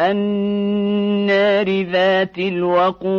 النار ذات الوقود.